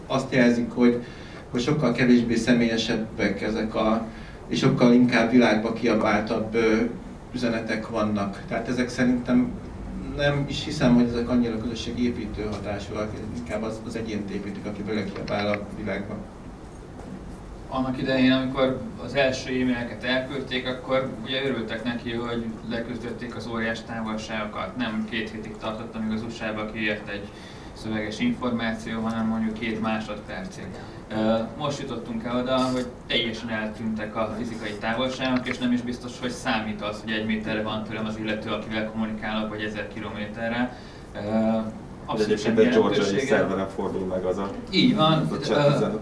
azt jelzik, hogy, hogy sokkal kevésbé személyesebbek ezek a, és sokkal inkább világba kiabáltabb üzenetek vannak. Tehát ezek szerintem nem is hiszem, hogy ezek annyira közösségi építő hatásúak, inkább az, az egyént építik, aki belekiabál a világba. Annak idején, amikor az első e-maileket elküldték, akkor ugye örültek neki, hogy leküzdötték az óriás távolságokat. Nem két hétig tartott, amíg az USA-ba kiért egy szöveges információ, hanem mondjuk két másodpercig. Most jutottunk el oda, hogy teljesen eltűntek a fizikai távolságok, és nem is biztos, hogy számít az, hogy egy méterre van tőlem az illető, akivel kommunikálok, vagy ezer kilométerre. Abszolút egyébként egy Georgia szerveren fordul meg az a Így van,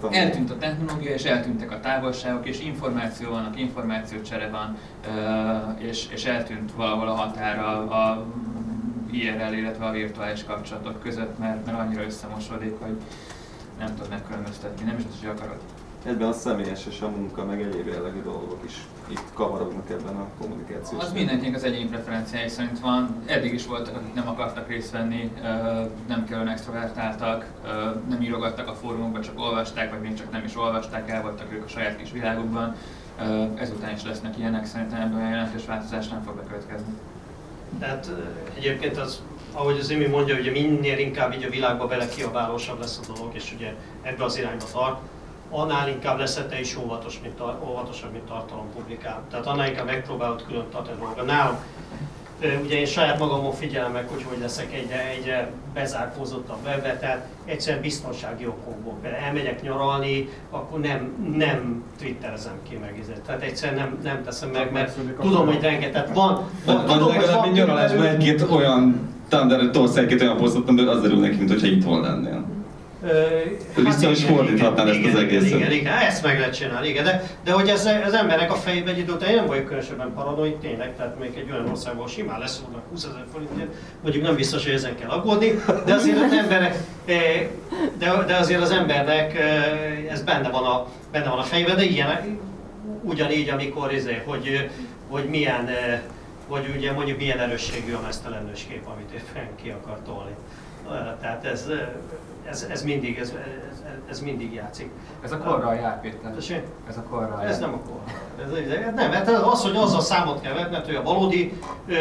a eltűnt a technológia, és eltűntek a távolságok, és információ vannak, információcsere van, és, és eltűnt valahol a határa a IRL, illetve a virtuális kapcsolatok között, mert, mert annyira összemosodik, hogy nem tud megkülönböztetni, nem is az, hogy akarod. Egyben a személyes és a munka, meg egyéb jellegű dolgok is itt kavarognak ebben a kommunikációs. Az mindenkinek az egyéni preferenciái szerint van. Eddig is voltak, akik nem akartak részt venni, nem kellően extrovertáltak, nem írogattak a fórumokba, csak olvasták, vagy még csak nem is olvasták, el voltak ők a saját kis világukban. Ezután is lesznek ilyenek, szerintem ebben a jelentős változás nem fog bekövetkezni. Tehát egyébként az, ahogy az Imi mondja, hogy minél inkább így a világba belekiabálósabb lesz a dolog, és ugye ebbe az irányba tart, annál inkább lesz te is óvatos, mint, óvatosabb, mint tartalom publikál. Tehát annál inkább megpróbálod külön tartani a Nálam ugye én saját magamon figyelem meg, hogy hogy leszek egyre, egyre bezárkózottabb ebbe, tehát egyszerűen biztonsági okokból. Például elmegyek nyaralni, akkor nem, nem twitterezem ki meg ezért. Tehát egyszerűen nem, nem teszem meg, mert tudom, hogy rengeteg van. van, tudom, hogy van nyaralásban egy-két olyan Thunder egy-két olyan posztot, de az derül neki, mintha itthon lennél. Hát Vissza is fordíthatnál ezt az egészet. Igen, igen, ezt meg lehet csinálni, igen. De, de hogy ez, az emberek a fejében egy idő után, én nem vagyok különösebben paranoid, tényleg, tehát még egy olyan országban simán leszúrnak 20 ezer forintért, mondjuk nem biztos, hogy ezen kell aggódni, de azért az emberek, de, de azért az embernek ez benne van a, benne van a fejében, de ilyen, ugyanígy, amikor ezért, hogy, hogy milyen, vagy ugye mondjuk milyen erősségű a mesztelenős kép, amit éppen ki akar tolni. Tehát ez, ez, ez, mindig, ez, ez, ez mindig játszik. Ez a korral jár, Péter. Ez a korral Ez nem a korral. Ez, nem, mert az, hogy azzal számot kell vetned, hogy a valódi ö,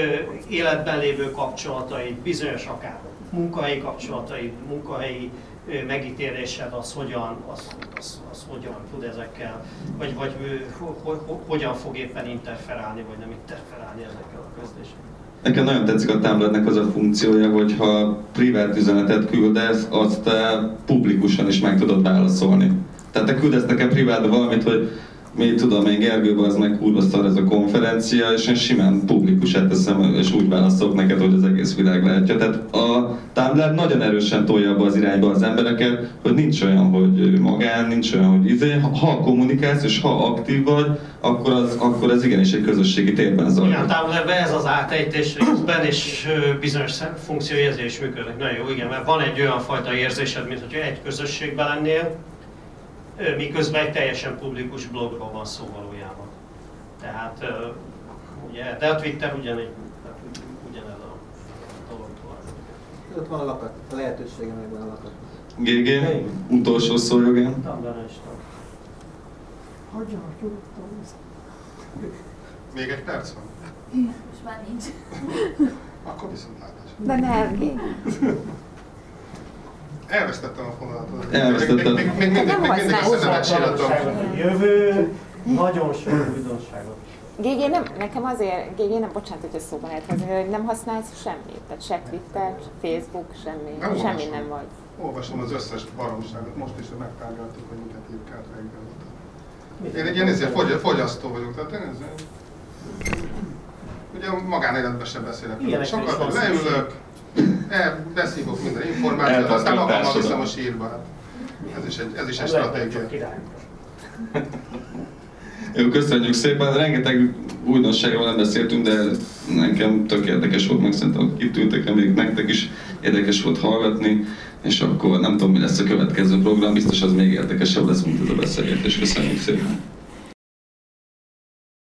életben lévő kapcsolatai, bizonyos akár munkahelyi kapcsolatai, munkahelyi ö, megítélésed, az hogyan, az, az, az hogyan tud ezekkel, vagy, vagy ö, ho, ho, ho, hogyan fog éppen interferálni, vagy nem interferálni ezekkel a közlésekkel. Nekem nagyon tetszik a Tumblr-nek az a funkciója, hogy ha privát üzenetet küldesz, azt te publikusan is meg tudod válaszolni. Tehát te küldesz nekem privátba valamit, hogy mi tudom én Gergőben az meg kurva szar ez a konferencia, és én simán publikusát teszem, és úgy válaszolok neked, hogy az egész világ látja. Tehát a Tumblr nagyon erősen tolja abba az irányba az embereket, hogy nincs olyan, hogy magán, nincs olyan, hogy izé, ha kommunikálsz és ha aktív vagy, akkor, az, akkor ez igenis egy közösségi térben zajlik. Igen, Tumblrben ez az átejtés részben, és bizonyos funkcióérzés működik. Nagyon jó, igen, mert van egy olyan fajta érzésed, mint hogy egy közösségben lennél, miközben egy teljesen publikus blogról van szó valójában. Tehát ugye, de a Twitter ugyanígy, ugyanez a dolog ott van a lakat, a lehetősége megvan a lakat. GG, utolsó szó jogán. István. Még egy perc van? Most már nincs. Akkor viszontlátás. De nem. Elvesztettem a fonalat. Elvesztetted. Még, még, még, még mindig a szememet síratom. Jövő, nagyon sok újdonságot. GG nem, nekem azért, GG nem, bocsánat, hogyha szóban lehet hozni, hogy nem használsz semmit, tehát se Twitter, se Facebook, semmi, Nem semmi olvasom. nem vagy. Olvasom az összes baromságot. Most is megtárgyaltuk, hogy miket írk át reggel. Én egy ilyen ezért fogy, fogyasztó vagyok, tehát én ezzel... Ugye a magánéletben sem beszélek. Ilyenekre Sokat leülök, el, beszívok minden információt, aztán a magammal viszem a sírba. Ez is egy, ez is egy stratégia. Jó, köszönjük szépen. Rengeteg újdonságról nem beszéltünk, de nekem tök érdekes volt, meg szerintem itt ültek, reméljük nektek is érdekes volt hallgatni, és akkor nem tudom, mi lesz a következő program, biztos az még érdekesebb lesz, mint ez a beszélgetés. Köszönjük szépen.